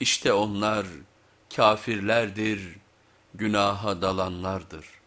İşte onlar kafirlerdir, günaha dalanlardır.